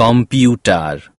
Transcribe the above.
computer